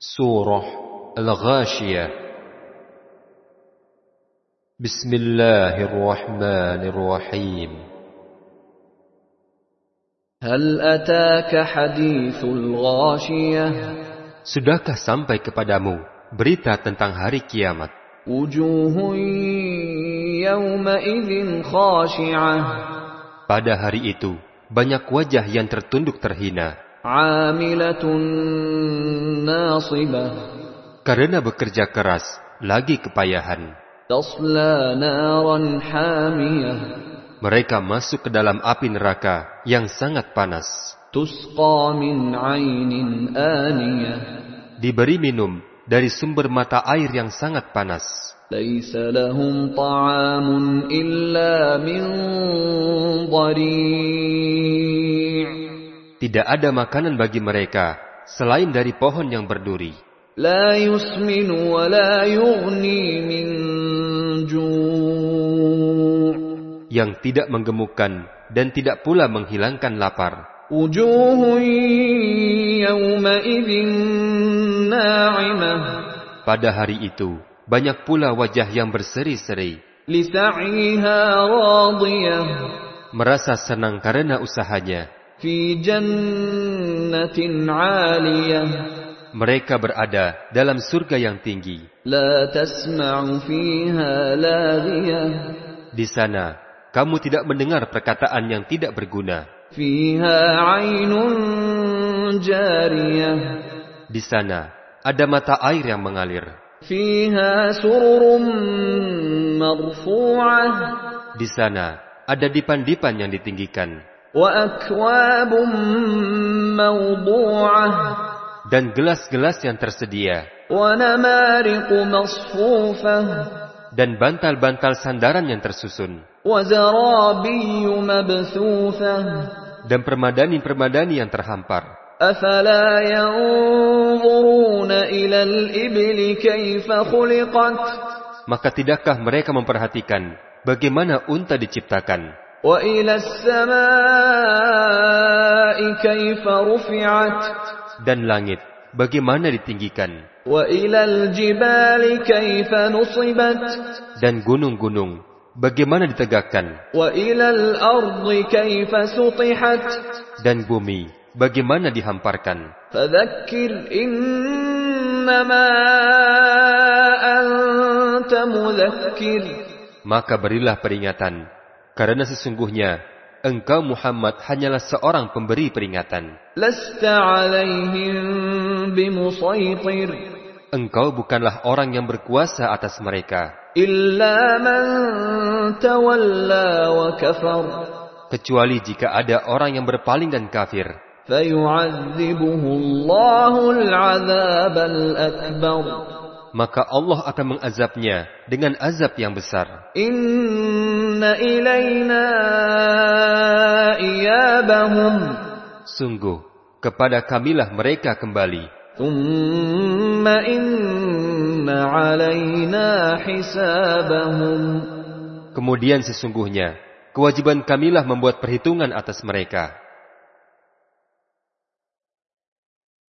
Surah Al-Ghashiyah Bismillahirrahmanirrahim هل أتاك حديث الغاشية Sudahkah sampai kepadamu berita tentang hari kiamat? وجوه يومئذ خاشعة Pada hari itu, banyak wajah yang tertunduk terhina عاملة ناصبة karena bekerja keras, lagi kepayahan. تصلى نارا حامية Mereka masuk ke dalam api neraka yang sangat panas. تسقى من عين آنية Diberi minum dari sumber mata air yang sangat panas. ليس لهم طعام إلا من ضريع Tidak ada makanan bagi mereka selain dari pohon yang berduri. لا يسمن ولا يغني من جوع yang tidak menggemukkan dan tidak pula menghilangkan lapar. وجوه يومئذ ناعمة Pada hari itu, banyak pula wajah yang berseri-seri, لسعيها راضية merasa senang karena usahanya. Mereka berada dalam surga yang tinggi. Di sana, kamu tidak mendengar perkataan yang tidak berguna. Di sana, ada mata air yang mengalir. Di sana, ada dipan-dipan yang ditinggikan dan gelas-gelas yang tersedia. dan bantal-bantal sandaran yang tersusun. dan permadani-permadani yang terhampar. maka tidakkah mereka memperhatikan bagaimana unta diciptakan? Dan langit, bagaimana ditinggikan? Dan gunung-gunung, bagaimana ditegakkan? Dan bumi, bagaimana dihamparkan? Maka berilah peringatan, karena sesungguhnya engkau Muhammad hanyalah seorang pemberi peringatan. لست عليهم بمسيطر Engkau bukanlah orang yang berkuasa atas mereka, إلا من تولى وكفر kecuali jika ada orang yang berpaling dan kafir. فيعذبه الله العذاب الأكبر maka Allah akan mengazabnya dengan azab yang besar. Inna ilayna iyabahum. Sungguh, kepada kamilah mereka kembali. Thumma inna alayna hisabahum. Kemudian sesungguhnya, kewajiban kamilah membuat perhitungan atas mereka.